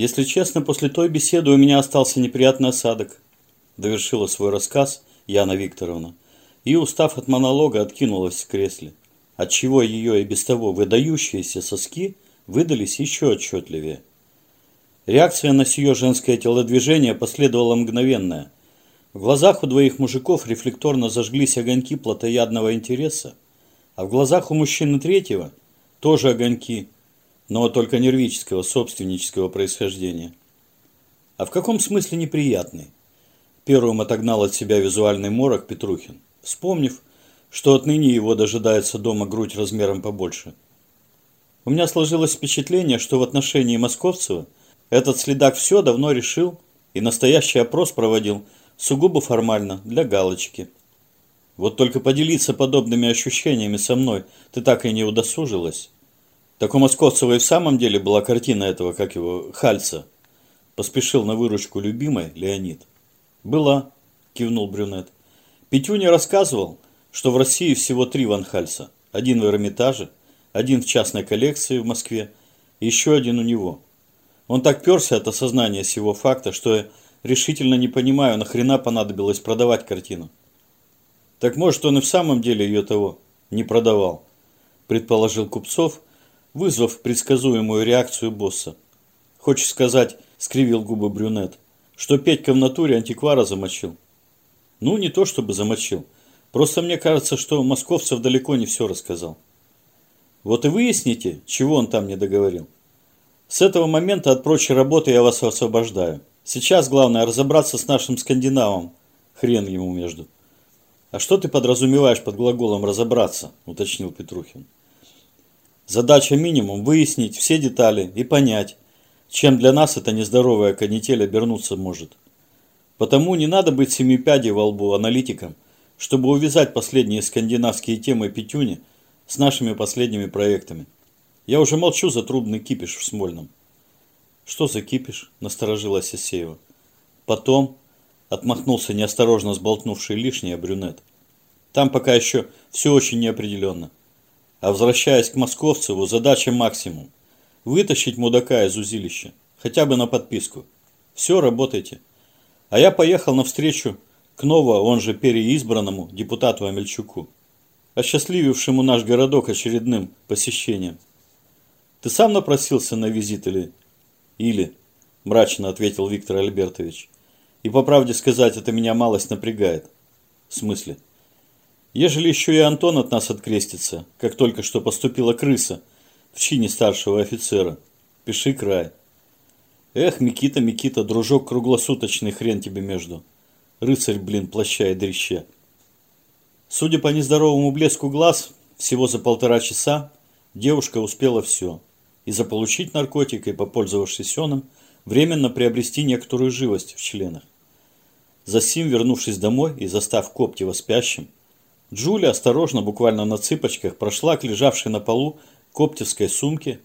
Если честно, после той беседы у меня остался неприятный осадок, довершила свой рассказ Яна Викторовна. И, устав от монолога, откинулась в кресле, отчего ее и без того выдающиеся соски выдались еще отчетливее. Реакция на сие женское телодвижение последовала мгновенная. В глазах у двоих мужиков рефлекторно зажглись огоньки плотоядного интереса, а в глазах у мужчины третьего тоже огоньки, но только нервического, собственнического происхождения. А в каком смысле неприятный? Первым отогнал от себя визуальный морок Петрухин, вспомнив, что отныне его дожидается дома грудь размером побольше. У меня сложилось впечатление, что в отношении Московцева – этот следак все давно решил и настоящий опрос проводил сугубо формально, для галочки. Вот только поделиться подобными ощущениями со мной ты так и не удосужилась. Так у Московцева и в самом деле была картина этого, как его, Хальца. Поспешил на выручку любимой Леонид. «Была», – кивнул брюнет. Петюня рассказывал, что в России всего три Ван Хальса. Один в Эрмитаже, один в частной коллекции в Москве, еще один у него – он так перся от осознания сего факта, что я решительно не понимаю, нахрена понадобилось продавать картину. Так может он и в самом деле ее того не продавал, предположил Купцов, вызвав предсказуемую реакцию босса. Хочешь сказать, скривил губы брюнет, что Петька в натуре антиквара замочил? Ну, не то чтобы замочил. Просто мне кажется, что Московцев далеко не все рассказал. Вот и выясните, чего он там не договорил. С этого момента от прочей работы я вас освобождаю. Сейчас главное разобраться с нашим скандинавом. Хрен ему между. А что ты подразумеваешь под глаголом «разобраться», уточнил Петрухин. Задача минимум – выяснить все детали и понять, чем для нас эта нездоровая канитель обернуться может. Потому не надо быть семи пядей во лбу аналитиком, чтобы увязать последние скандинавские темы Петюни с нашими последними проектами. Я уже молчу за трубный кипиш в Смольном. Что за кипиш? Насторожилась Исеева. Потом отмахнулся неосторожно сболтнувший лишнее брюнет. Там пока еще все очень неопределенно. А возвращаясь к Московцеву, задача максимум. Вытащить мудака из узилища. Хотя бы на подписку. Все, работайте. А я поехал навстречу к Ново, он же переизбранному депутату Амельчуку, осчастливившему наш городок очередным посещением. Ты сам напросился на визит или... Или, мрачно ответил Виктор Альбертович. И по правде сказать, это меня малость напрягает. В смысле? Ежели еще и Антон от нас открестится, как только что поступила крыса в чине старшего офицера, пиши край. Эх, Микита, Микита, дружок круглосуточный, хрен тебе между. Рыцарь, блин, плаща и дрища. Судя по нездоровому блеску глаз, всего за полтора часа девушка успела все и заполучить наркотик, и, попользовавшись оном, временно приобрести некоторую живость в членах. Засим, вернувшись домой и застав Коптева спящим, Джулия осторожно, буквально на цыпочках, прошла к лежавшей на полу коптевской сумке,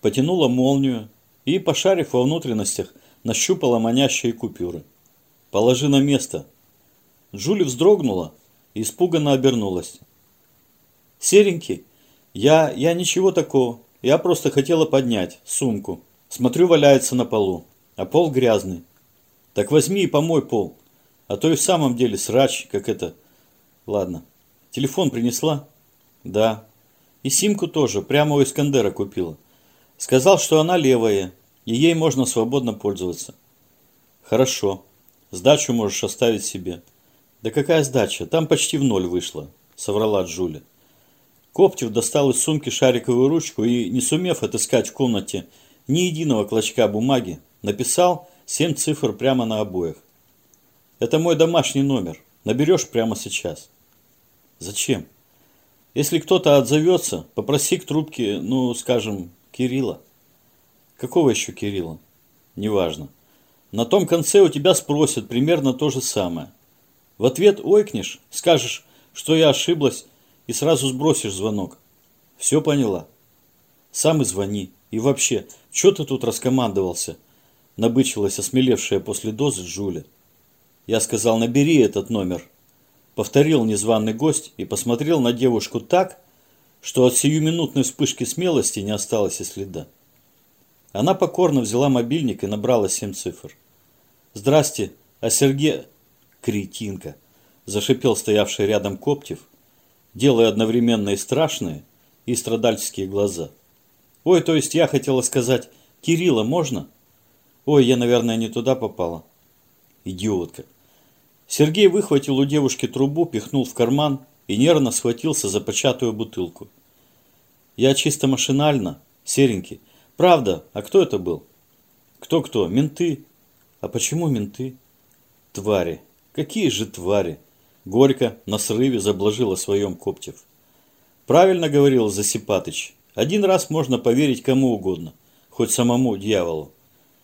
потянула молнию и, пошарив во внутренностях, нащупала манящие купюры. «Положи на место». Джули вздрогнула и испуганно обернулась. «Серенький, я... я ничего такого. Я просто хотела поднять сумку. Смотрю, валяется на полу, а пол грязный. Так возьми и помой пол, а то и в самом деле срач, как это. Ладно. Телефон принесла? Да. И симку тоже, прямо у Искандера купила. Сказал, что она левая, и ей можно свободно пользоваться. Хорошо. Сдачу можешь оставить себе. Да какая сдача? Там почти в ноль вышло, соврала Джуля. Коптев достал из сумки шариковую ручку и, не сумев отыскать в комнате ни единого клочка бумаги, написал семь цифр прямо на обоях. «Это мой домашний номер. Наберешь прямо сейчас». «Зачем?» «Если кто-то отзовется, попроси к трубке, ну, скажем, Кирилла». «Какого еще Кирилла?» «Неважно. На том конце у тебя спросят примерно то же самое. В ответ ойкнешь, скажешь, что я ошиблась, и сразу сбросишь звонок. Все поняла? Сам и звони. И вообще, что ты тут раскомандовался? Набычилась осмелевшая после дозы Жуля. Я сказал, набери этот номер. Повторил незваный гость и посмотрел на девушку так, что от сиюминутной вспышки смелости не осталось и следа. Она покорно взяла мобильник и набрала семь цифр. «Здрасте, а Сергей...» «Кретинка!» – зашипел стоявший рядом Коптев, делая одновременно и страшные, и страдальческие глаза. «Ой, то есть я хотела сказать, Кирилла можно?» «Ой, я, наверное, не туда попала». «Идиотка!» Сергей выхватил у девушки трубу, пихнул в карман и нервно схватился за початую бутылку. «Я чисто машинально, серенький. Правда, а кто это был?» «Кто-кто? Менты?» «А почему менты?» «Твари! Какие же твари!» Горько на срыве заблажил о своем Коптев. Правильно говорил Засипатыч. Один раз можно поверить кому угодно, хоть самому дьяволу.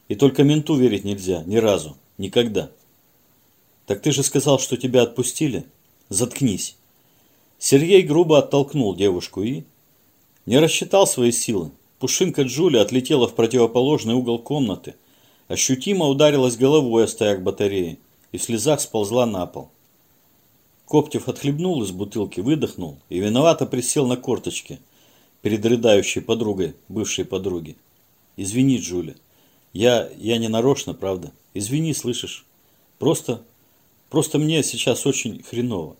И только менту верить нельзя, ни разу, никогда. Так ты же сказал, что тебя отпустили? Заткнись. Сергей грубо оттолкнул девушку и... Не рассчитал свои силы. Пушинка Джули отлетела в противоположный угол комнаты, ощутимо ударилась головой о стояк батареи и в слезах сползла на пол. Коптев отхлебнул из бутылки, выдохнул и виновато присел на корточки перед рыдающей подругой, бывшей подруги. «Извини, Джули, я, я не нарочно, правда? Извини, слышишь? Просто, просто мне сейчас очень хреново».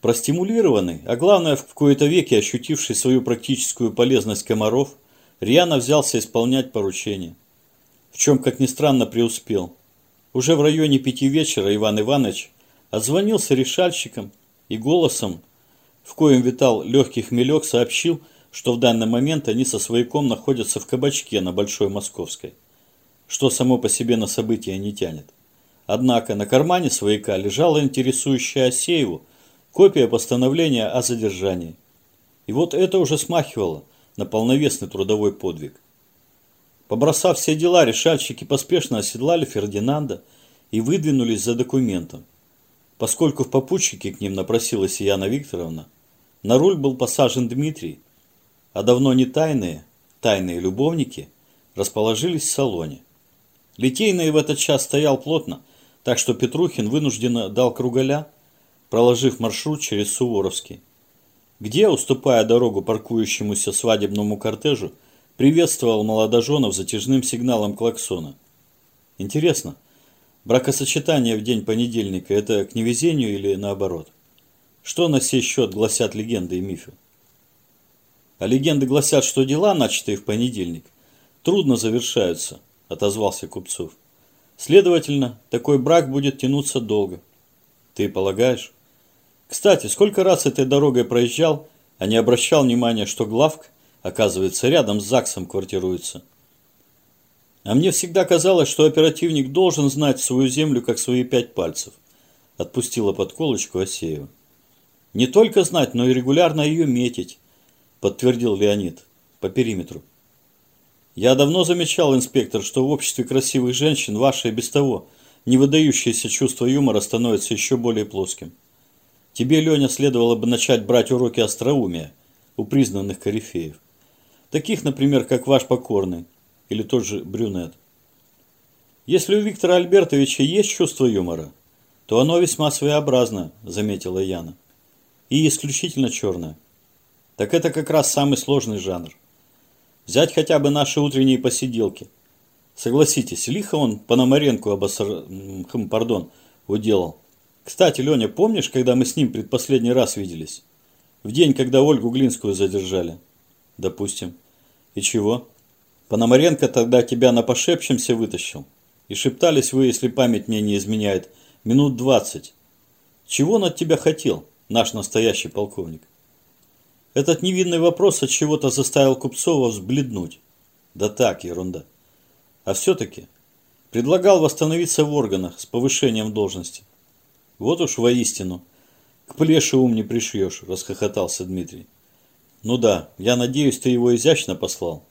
Простимулированный, а главное в кои-то веки ощутивший свою практическую полезность комаров, Рьяно взялся исполнять поручение. В чем, как ни странно, преуспел. Уже в районе пяти вечера Иван Иванович отзвонился решальщиком и голосом, в коем витал легкий хмелек, сообщил, что в данный момент они со свояком находятся в кабачке на Большой Московской, что само по себе на события не тянет. Однако на кармане свояка лежала интересующая Асееву Копия постановления о задержании. И вот это уже смахивало на полновесный трудовой подвиг. Побросав все дела, решальщики поспешно оседлали Фердинанда и выдвинулись за документом. Поскольку в попутчике к ним напросилась Яна Викторовна, на руль был посажен Дмитрий, а давно не тайные, тайные любовники расположились в салоне. Литейный в этот час стоял плотно, так что Петрухин вынужденно дал кругаля проложив маршрут через Суворовский, где, уступая дорогу паркующемуся свадебному кортежу, приветствовал молодоженов затяжным сигналом клаксона. Интересно, бракосочетание в день понедельника – это к невезению или наоборот? Что на сей счет гласят легенды и мифы? А легенды гласят, что дела, начатые в понедельник, трудно завершаются, отозвался Купцов. Следовательно, такой брак будет тянуться долго. Ты полагаешь? Кстати, сколько раз этой дорогой проезжал, а не обращал внимания, что главк, оказывается, рядом с ЗАГСом квартируется. А мне всегда казалось, что оперативник должен знать свою землю, как свои пять пальцев. Отпустила подколочку Асеева. Не только знать, но и регулярно ее метить, подтвердил Леонид, по периметру. Я давно замечал, инспектор, что в обществе красивых женщин ваше и без того не выдающееся чувство юмора становится еще более плоским. Тебе, Леня, следовало бы начать брать уроки остроумия у признанных корифеев. Таких, например, как ваш покорный или тот же брюнет. Если у Виктора Альбертовича есть чувство юмора, то оно весьма своеобразно, заметила Яна. И исключительно черное. Так это как раз самый сложный жанр. Взять хотя бы наши утренние посиделки. Согласитесь, лихо он Пономаренко обоср... Хм, пардон, уделал. Кстати, Леня, помнишь, когда мы с ним предпоследний раз виделись? В день, когда Ольгу Глинскую задержали. Допустим. И чего? Пономаренко тогда тебя на пошепчемся вытащил. И шептались вы, если память мне не изменяет, минут двадцать. Чего он от тебя хотел, наш настоящий полковник? Этот невинный вопрос от чего-то заставил Купцова взбледнуть. Да так, ерунда. А все-таки предлагал восстановиться в органах с повышением должности. Вот уж воистину. К плеше ум не пришьешь, расхохотался Дмитрий. Ну да, я надеюсь, ты его изящно послал.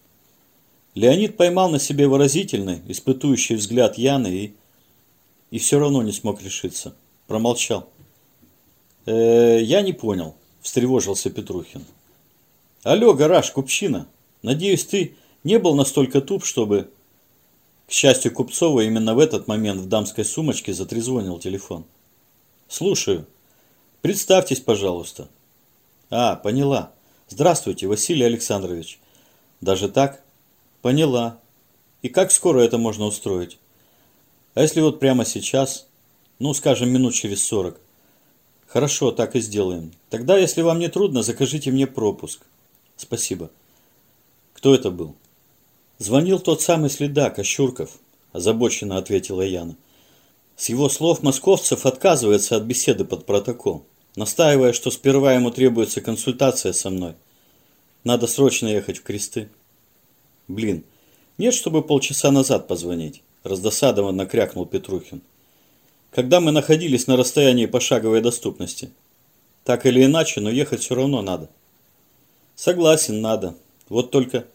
Леонид поймал на себе выразительный, испытующий взгляд Яны и... И все равно не смог решиться. Промолчал. «Э, я не понял, встревожился Петрухин. Алло, гараж, купчина. Надеюсь, ты не был настолько туп, чтобы... К счастью Купцова, именно в этот момент в дамской сумочке затрезвонил телефон. Слушаю. Представьтесь, пожалуйста. А, поняла. Здравствуйте, Василий Александрович. Даже так? Поняла. И как скоро это можно устроить? А если вот прямо сейчас? Ну, скажем, минут через сорок. Хорошо, так и сделаем. Тогда, если вам не трудно, закажите мне пропуск. Спасибо. Кто это был? Звонил тот самый следак, Ощурков, озабоченно ответила Яна. С его слов московцев отказывается от беседы под протокол, настаивая, что сперва ему требуется консультация со мной. Надо срочно ехать в кресты. Блин, нет, чтобы полчаса назад позвонить, раздосадованно крякнул Петрухин. Когда мы находились на расстоянии пошаговой доступности. Так или иначе, но ехать все равно надо. Согласен, надо. Вот только...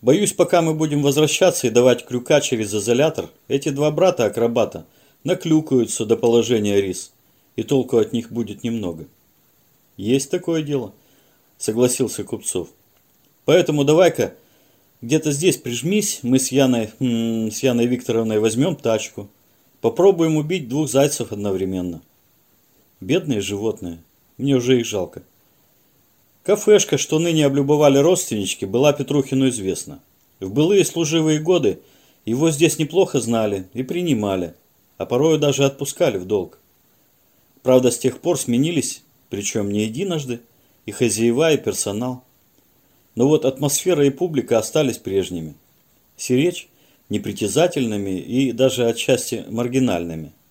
Боюсь, пока мы будем возвращаться и давать крюка через изолятор, эти два брата-акробата наклюкаются до положения рис, и толку от них будет немного. Есть такое дело, согласился Купцов. Поэтому давай-ка где-то здесь прижмись, мы с Яной, с Яной Викторовной возьмем тачку. Попробуем убить двух зайцев одновременно. Бедные животные, мне уже их жалко. Кафешка, что ныне облюбовали родственнички, была Петрухину известна. В былые служивые годы его здесь неплохо знали и принимали, а порою даже отпускали в долг. Правда, с тех пор сменились, причем не единожды, и хозяева, и персонал. Но вот атмосфера и публика остались прежними. Сиречь непритязательными и даже отчасти маргинальными –